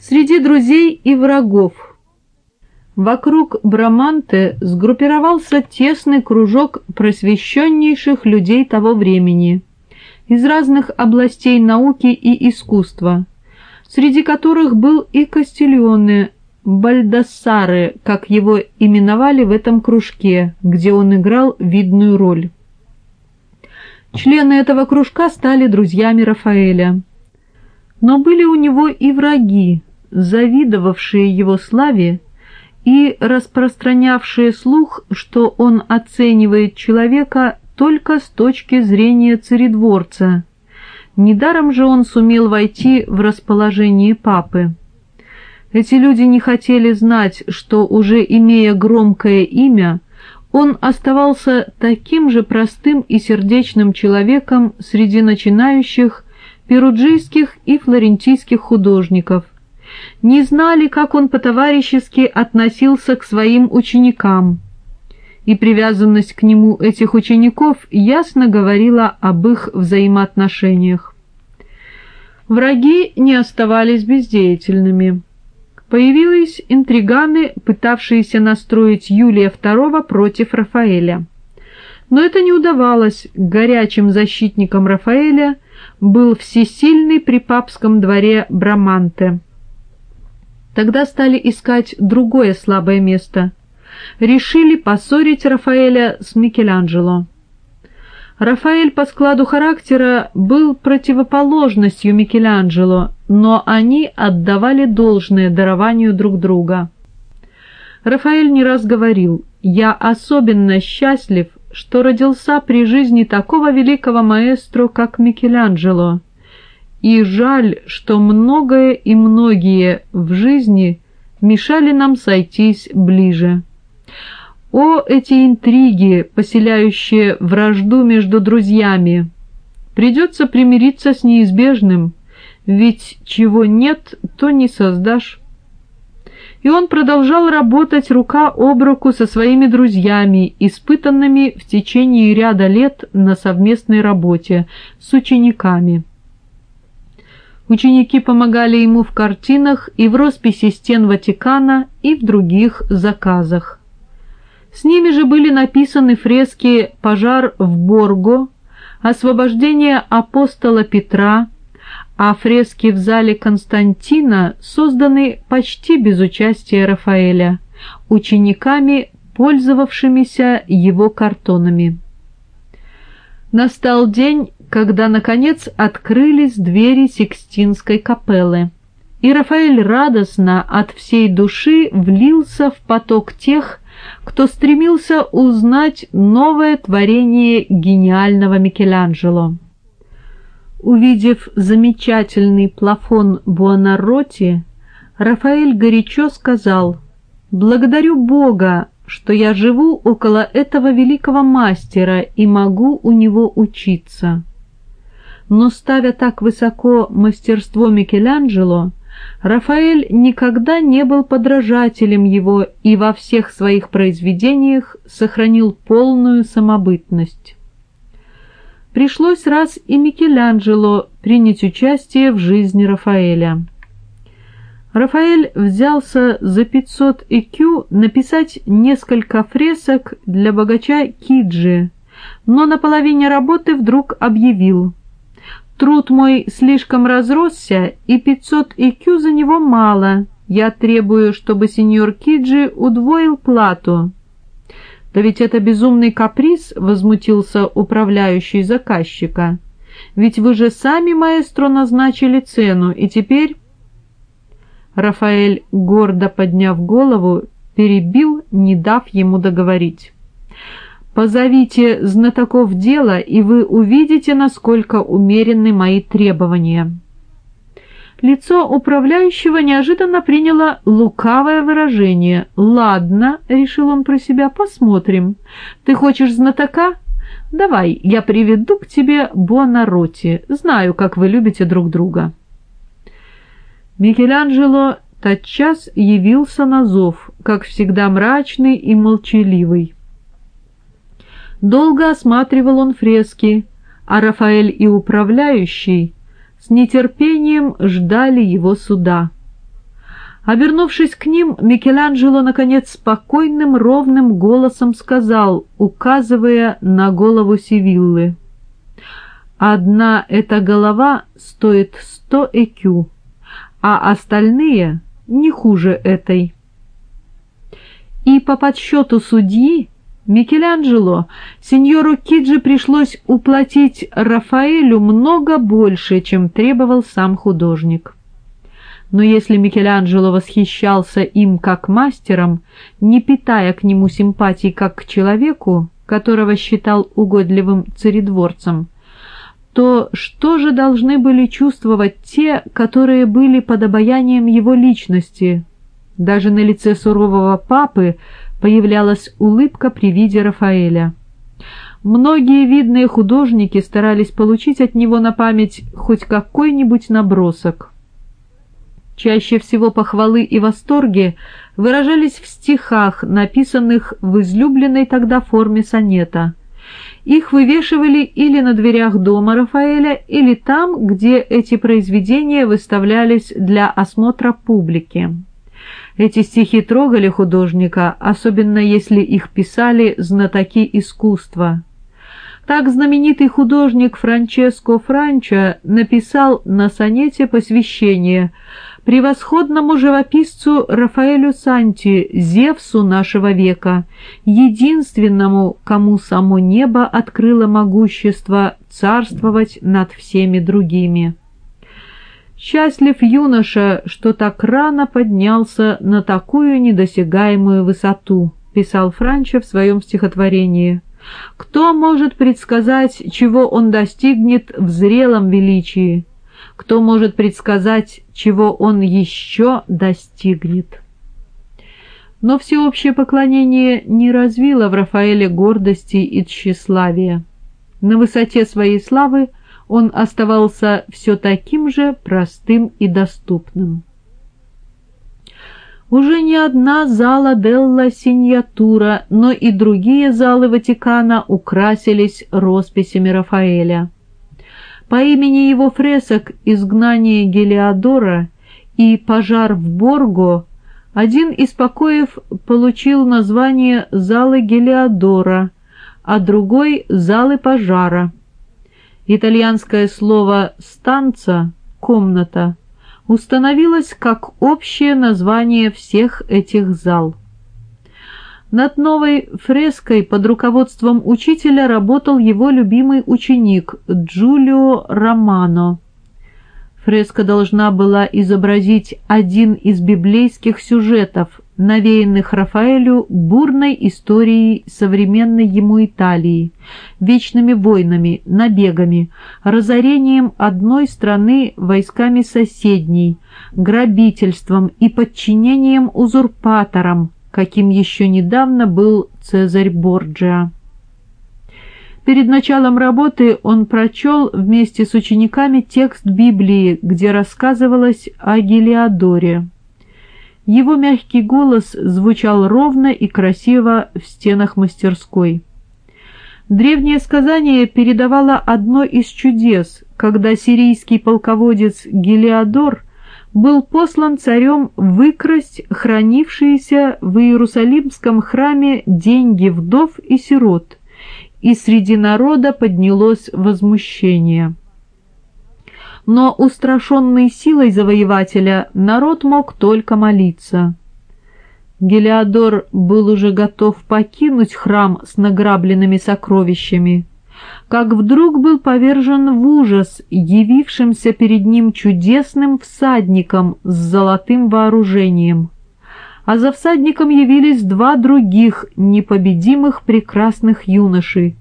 среди друзей и врагов. Вокруг Браманте сгруппировался тесный кружок просвещеннейших людей того времени, из разных областей науки и искусства, среди которых был и Кастильоне, Бальдассаре, как его именовали в этом кружке, где он играл видную роль. Члены этого кружка стали друзьями Рафаэля. Но были у него и враги, завидовавшие его славе и распространявшие слух, что он оценивает человека только с точки зрения царедворца. Недаром же он сумел войти в расположение папы. Эти люди не хотели знать, что, уже имея громкое имя, он оставался таким же простым и сердечным человеком среди начинающих перуджийских и флорентийских художников, не знали, как он по-товарищески относился к своим ученикам, и привязанность к нему этих учеников ясно говорила об их взаимоотношениях. Враги не оставались бездеятельными. Появились интриганы, пытавшиеся настроить Юлия II против Рафаэля. Но это не удавалось. Горячим защитником Рафаэля был всесильный при папском дворе Браманте. Тогда стали искать другое слабое место. Решили поссорить Рафаэля с Микеланджело. Рафаэль по складу характера был противоположностью Микеланджело, но они отдавали должное дарованию друг друга. Рафаэль не раз говорил, «Я особенно счастлив, что родился при жизни такого великого маэстро, как Микеланджело, и жаль, что многое и многие в жизни мешали нам сойтись ближе». О, эти интриги, поселяющие вражду между друзьями! Придется примириться с неизбежным, ведь чего нет, то не создашь. И он продолжал работать рука об руку со своими друзьями, испытанными в течение ряда лет на совместной работе с учениками. Ученики помогали ему в картинах и в росписи стен Ватикана и в других заказах. С ними же были написаны фрески «Пожар в Борго», «Освобождение апостола Петра», а фрески в зале Константина созданы почти без участия Рафаэля, учениками, пользовавшимися его картонами. Настал день, когда, наконец, открылись двери Сикстинской капеллы, и Рафаэль радостно от всей души влился в поток тех, кто стремился узнать новое творение гениального Микеланджело. Увидев замечательный плафон Буонаротти, Рафаэль горячо сказал «Благодарю Бога, что я живу около этого великого мастера и могу у него учиться». Но ставя так высоко мастерство Микеланджело, Рафаэль никогда не был подражателем его и во всех своих произведениях сохранил полную самобытность. Пришлось раз и Микеланджело принять участие в жизни Рафаэля. Рафаэль взялся за 500 икю написать несколько фресок для богача Киджи, но на половине работы вдруг объявил – Труд мой слишком разросся, и 500 икю за него мало. Я требую, чтобы сеньор Киджи удвоил плату». «Да ведь это безумный каприз», — возмутился управляющий заказчика. «Ведь вы же сами, маэстро, назначили цену, и теперь...» Рафаэль, гордо подняв голову, перебил, не дав ему договорить. Позовите знатоков дела, и вы увидите, насколько умеренны мои требования». Лицо управляющего неожиданно приняло лукавое выражение. «Ладно», — решил он про себя, — «посмотрим. Ты хочешь знатока? Давай, я приведу к тебе Буонаротти. Знаю, как вы любите друг друга». Микеланджело тотчас явился на зов, как всегда мрачный и молчаливый. Долго осматривал он фрески, а Рафаэль и управляющий с нетерпением ждали его суда. Обернувшись к ним, Микеланджело, наконец, спокойным, ровным голосом сказал, указывая на голову Сивиллы. «Одна эта голова стоит сто экю, а остальные не хуже этой». И по подсчету судьи Микеланджело, сеньору Киджи пришлось уплатить Рафаэлю много больше, чем требовал сам художник. Но если Микеланджело восхищался им как мастером, не питая к нему симпатий как к человеку, которого считал угодливым царедворцем, то что же должны были чувствовать те, которые были под обаянием его личности? Даже на лице сурового папы появлялась улыбка при виде Рафаэля. Многие видные художники старались получить от него на память хоть какой-нибудь набросок. Чаще всего похвалы и восторги выражались в стихах, написанных в излюбленной тогда форме сонета. Их вывешивали или на дверях дома Рафаэля, или там, где эти произведения выставлялись для осмотра публики. Эти стихи трогали художника, особенно если их писали знатоки искусства. Так знаменитый художник Франческо Франчо написал на сонете посвящение превосходному живописцу Рафаэлю Санти, Зевсу нашего века, единственному, кому само небо открыло могущество царствовать над всеми другими. Счастлив юноша, что так рано поднялся на такую недосягаемую высоту, писал Франчо в своем стихотворении. Кто может предсказать, чего он достигнет в зрелом величии? Кто может предсказать, чего он еще достигнет? Но всеобщее поклонение не развило в Рафаэле гордости и тщеславия. На высоте своей славы он оставался все таким же простым и доступным. Уже не одна зала Делла Синьятура, но и другие залы Ватикана украсились росписями Рафаэля. По имени его фресок «Изгнание Гелиодора» и «Пожар в Борго» один из покоев получил название «Залы Гелиодора», а другой «Залы пожара». Итальянское слово «станца» — «комната» установилось как общее название всех этих зал. Над новой фреской под руководством учителя работал его любимый ученик Джулио Романо. Фреска должна была изобразить один из библейских сюжетов, навеянных Рафаэлю бурной историей современной ему Италии, вечными войнами, набегами, разорением одной страны войсками соседней, грабительством и подчинением узурпаторам, каким еще недавно был Цезарь Борджиа. Перед началом работы он прочел вместе с учениками текст Библии, где рассказывалось о Гелиодоре. Его мягкий голос звучал ровно и красиво в стенах мастерской. Древнее сказание передавало одно из чудес, когда сирийский полководец Гелиодор был послан царем выкрасть хранившиеся в Иерусалимском храме деньги вдов и сирот, и среди народа поднялось возмущение но, устрашенный силой завоевателя, народ мог только молиться. Гелиодор был уже готов покинуть храм с награбленными сокровищами, как вдруг был повержен в ужас явившимся перед ним чудесным всадником с золотым вооружением. А за всадником явились два других непобедимых прекрасных юноши,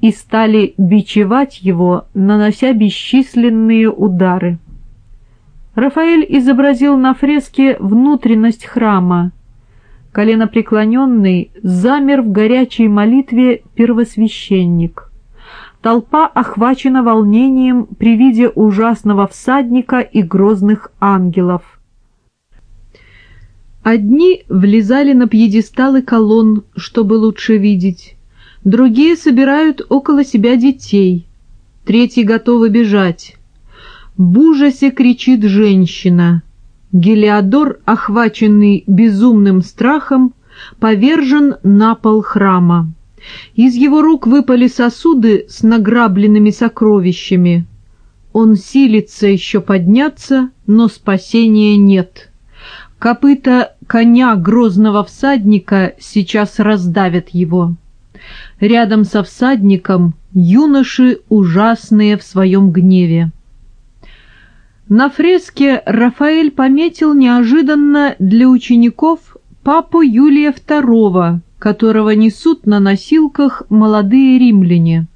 и стали бичевать его, нанося бесчисленные удары. Рафаэль изобразил на фреске внутренность храма. Коленопреклоненный замер в горячей молитве первосвященник. Толпа охвачена волнением при виде ужасного всадника и грозных ангелов. Одни влезали на пьедесталы колонн, чтобы лучше видеть, Другие собирают около себя детей. Третьи готовы бежать. В ужасе кричит женщина. Гелиодор, охваченный безумным страхом, повержен на пол храма. Из его рук выпали сосуды с награбленными сокровищами. Он силится еще подняться, но спасения нет. Копыта коня грозного всадника сейчас раздавят его. Рядом со всадником юноши ужасные в своем гневе. На фреске Рафаэль пометил неожиданно для учеников папу Юлия II, которого несут на носилках молодые римляне.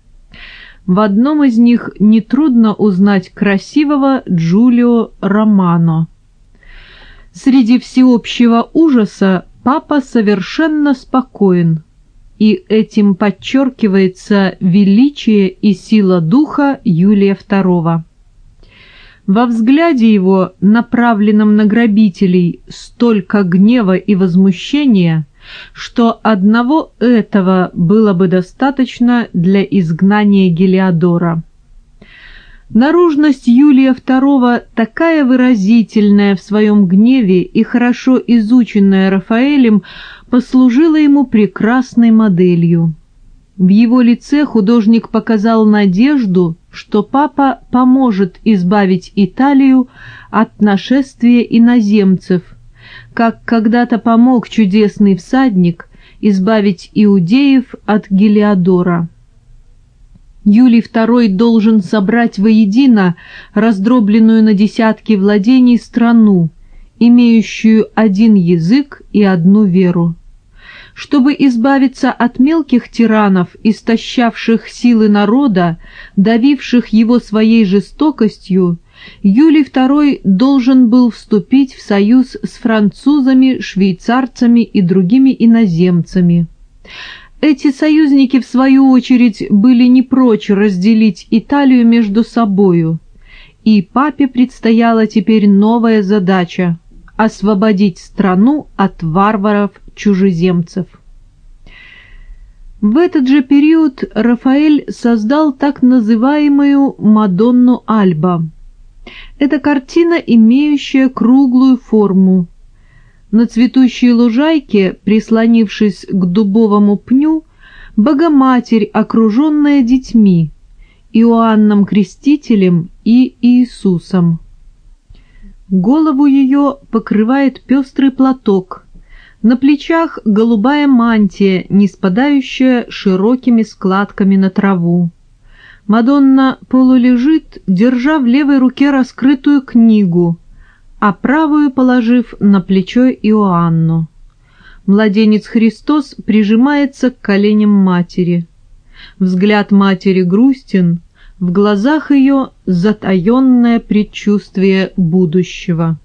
В одном из них нетрудно узнать красивого Джулио Романо. Среди всеобщего ужаса папа совершенно спокоен, и этим подчеркивается величие и сила духа Юлия II. Во взгляде его, направленном на грабителей, столько гнева и возмущения, что одного этого было бы достаточно для изгнания Гелиодора. Наружность Юлия II такая выразительная в своем гневе и хорошо изученная Рафаэлем послужила ему прекрасной моделью. В его лице художник показал надежду, что папа поможет избавить Италию от нашествия иноземцев, как когда-то помог чудесный всадник избавить иудеев от Гелиодора. Юлий II должен собрать воедино раздробленную на десятки владений страну, имеющую один язык и одну веру. Чтобы избавиться от мелких тиранов, истощавших силы народа, давивших его своей жестокостью, Юлий II должен был вступить в союз с французами, швейцарцами и другими иноземцами. Эти союзники, в свою очередь, были не прочь разделить Италию между собою, и папе предстояла теперь новая задача – освободить страну от варваров-чужеземцев. В этот же период Рафаэль создал так называемую «Мадонну Альба». Это картина, имеющая круглую форму, на цветущей лужайке, прислонившись к дубовому пню, Богоматерь, окруженная детьми, Иоанном Крестителем и Иисусом. Голову ее покрывает пестрый платок, на плечах голубая мантия, не спадающая широкими складками на траву. Мадонна полулежит, держа в левой руке раскрытую книгу, а правую положив на плечо Иоанну. Младенец Христос прижимается к коленям матери. Взгляд матери грустен, в глазах ее затаенное предчувствие будущего.